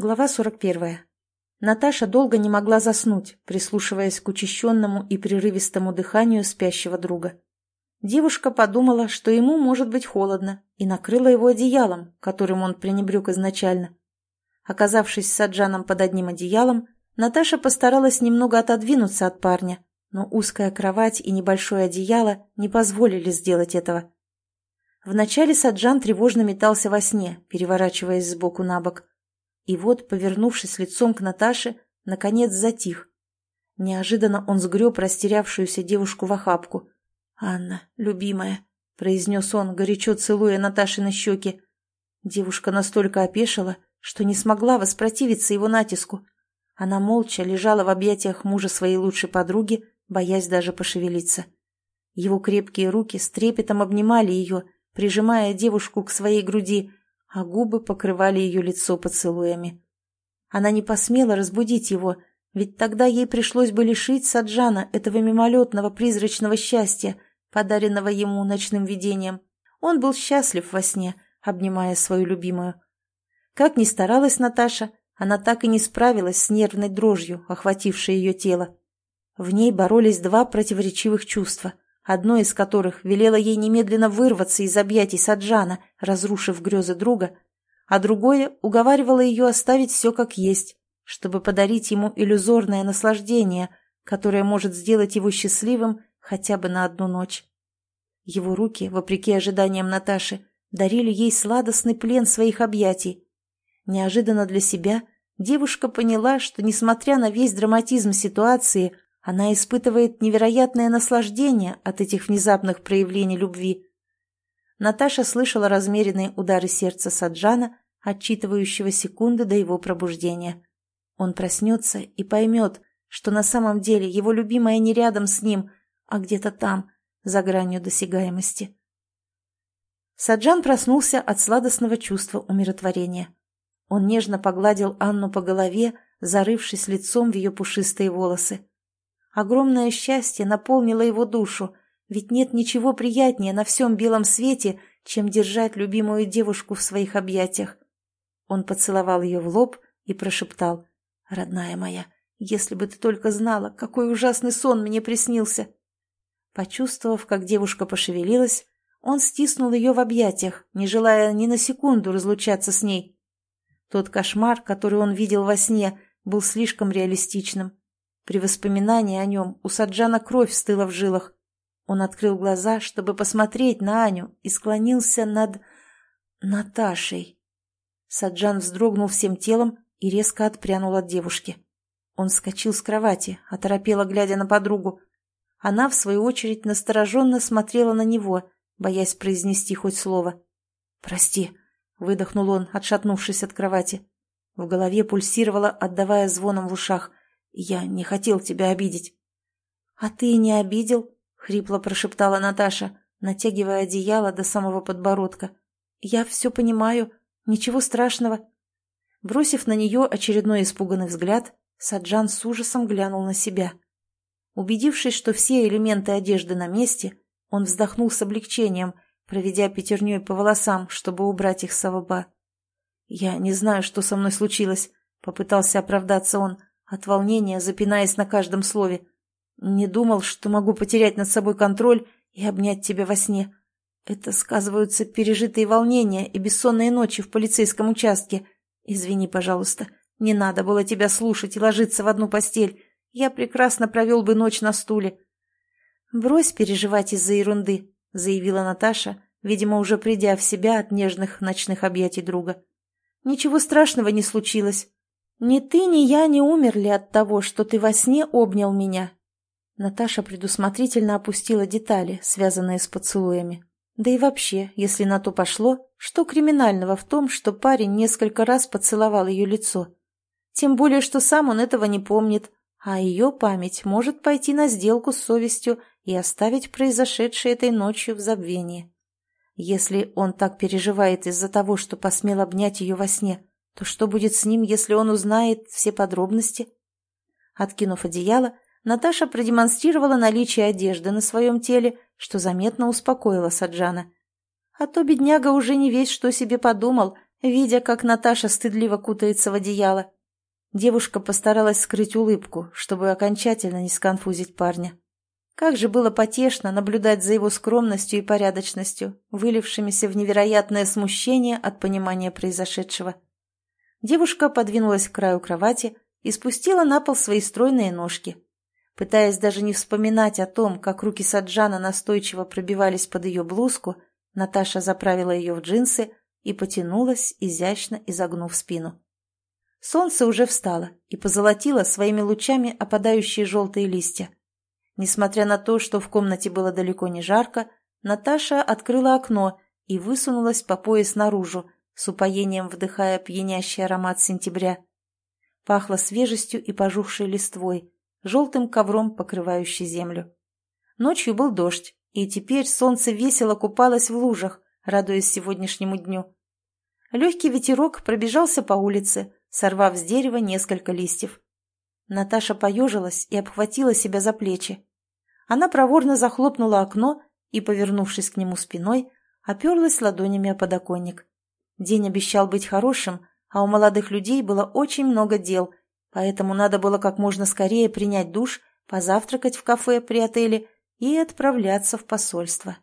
Глава 41. Наташа долго не могла заснуть, прислушиваясь к учащенному и прерывистому дыханию спящего друга. Девушка подумала, что ему может быть холодно, и накрыла его одеялом, которым он пренебрег изначально. Оказавшись с Саджаном под одним одеялом, Наташа постаралась немного отодвинуться от парня, но узкая кровать и небольшое одеяло не позволили сделать этого. Вначале Саджан тревожно метался во сне, переворачиваясь сбоку на бок. И вот, повернувшись лицом к Наташе, наконец затих. Неожиданно он сгреб растерявшуюся девушку в охапку. «Анна, любимая», — произнес он, горячо целуя Наташины щеки. Девушка настолько опешила, что не смогла воспротивиться его натиску. Она молча лежала в объятиях мужа своей лучшей подруги, боясь даже пошевелиться. Его крепкие руки с трепетом обнимали ее, прижимая девушку к своей груди, а губы покрывали ее лицо поцелуями. Она не посмела разбудить его, ведь тогда ей пришлось бы лишить Саджана этого мимолетного призрачного счастья, подаренного ему ночным видением. Он был счастлив во сне, обнимая свою любимую. Как ни старалась Наташа, она так и не справилась с нервной дрожью, охватившей ее тело. В ней боролись два противоречивых чувства — одно из которых велело ей немедленно вырваться из объятий Саджана, разрушив грезы друга, а другое уговаривало ее оставить все как есть, чтобы подарить ему иллюзорное наслаждение, которое может сделать его счастливым хотя бы на одну ночь. Его руки, вопреки ожиданиям Наташи, дарили ей сладостный плен своих объятий. Неожиданно для себя девушка поняла, что, несмотря на весь драматизм ситуации, она испытывает невероятное наслаждение от этих внезапных проявлений любви. Наташа слышала размеренные удары сердца Саджана, отчитывающего секунды до его пробуждения. Он проснется и поймет, что на самом деле его любимая не рядом с ним, а где-то там, за гранью досягаемости. Саджан проснулся от сладостного чувства умиротворения. Он нежно погладил Анну по голове, зарывшись лицом в ее пушистые волосы. Огромное счастье наполнило его душу, ведь нет ничего приятнее на всем белом свете, чем держать любимую девушку в своих объятиях. Он поцеловал ее в лоб и прошептал, «Родная моя, если бы ты только знала, какой ужасный сон мне приснился!» Почувствовав, как девушка пошевелилась, он стиснул ее в объятиях, не желая ни на секунду разлучаться с ней. Тот кошмар, который он видел во сне, был слишком реалистичным. При воспоминании о нем у Саджана кровь стыла в жилах. Он открыл глаза, чтобы посмотреть на Аню, и склонился над... Наташей. Саджан вздрогнул всем телом и резко отпрянул от девушки. Он вскочил с кровати, оторопело глядя на подругу. Она, в свою очередь, настороженно смотрела на него, боясь произнести хоть слово. «Прости», — выдохнул он, отшатнувшись от кровати. В голове пульсировало, отдавая звоном в ушах. Я не хотел тебя обидеть. — А ты не обидел? — хрипло прошептала Наташа, натягивая одеяло до самого подбородка. — Я все понимаю. Ничего страшного. Бросив на нее очередной испуганный взгляд, Саджан с ужасом глянул на себя. Убедившись, что все элементы одежды на месте, он вздохнул с облегчением, проведя пятерней по волосам, чтобы убрать их с лба. «Я не знаю, что со мной случилось», — попытался оправдаться он от волнения запинаясь на каждом слове. «Не думал, что могу потерять над собой контроль и обнять тебя во сне. Это сказываются пережитые волнения и бессонные ночи в полицейском участке. Извини, пожалуйста, не надо было тебя слушать и ложиться в одну постель. Я прекрасно провел бы ночь на стуле». «Брось переживать из-за ерунды», — заявила Наташа, видимо, уже придя в себя от нежных ночных объятий друга. «Ничего страшного не случилось. «Ни ты, ни я не умерли от того, что ты во сне обнял меня». Наташа предусмотрительно опустила детали, связанные с поцелуями. Да и вообще, если на то пошло, что криминального в том, что парень несколько раз поцеловал ее лицо? Тем более, что сам он этого не помнит, а ее память может пойти на сделку с совестью и оставить произошедшее этой ночью в забвении. Если он так переживает из-за того, что посмел обнять ее во сне, то что будет с ним, если он узнает все подробности? Откинув одеяло, Наташа продемонстрировала наличие одежды на своем теле, что заметно успокоило Саджана. А то бедняга уже не весь что себе подумал, видя, как Наташа стыдливо кутается в одеяло. Девушка постаралась скрыть улыбку, чтобы окончательно не сконфузить парня. Как же было потешно наблюдать за его скромностью и порядочностью, вылившимися в невероятное смущение от понимания произошедшего. Девушка подвинулась к краю кровати и спустила на пол свои стройные ножки. Пытаясь даже не вспоминать о том, как руки Саджана настойчиво пробивались под ее блузку, Наташа заправила ее в джинсы и потянулась, изящно изогнув спину. Солнце уже встало и позолотило своими лучами опадающие желтые листья. Несмотря на то, что в комнате было далеко не жарко, Наташа открыла окно и высунулась по пояс наружу, с упоением вдыхая пьянящий аромат сентября. Пахло свежестью и пожухшей листвой, желтым ковром, покрывающий землю. Ночью был дождь, и теперь солнце весело купалось в лужах, радуясь сегодняшнему дню. Легкий ветерок пробежался по улице, сорвав с дерева несколько листьев. Наташа поежилась и обхватила себя за плечи. Она проворно захлопнула окно и, повернувшись к нему спиной, оперлась ладонями о подоконник. День обещал быть хорошим, а у молодых людей было очень много дел, поэтому надо было как можно скорее принять душ, позавтракать в кафе при отеле и отправляться в посольство.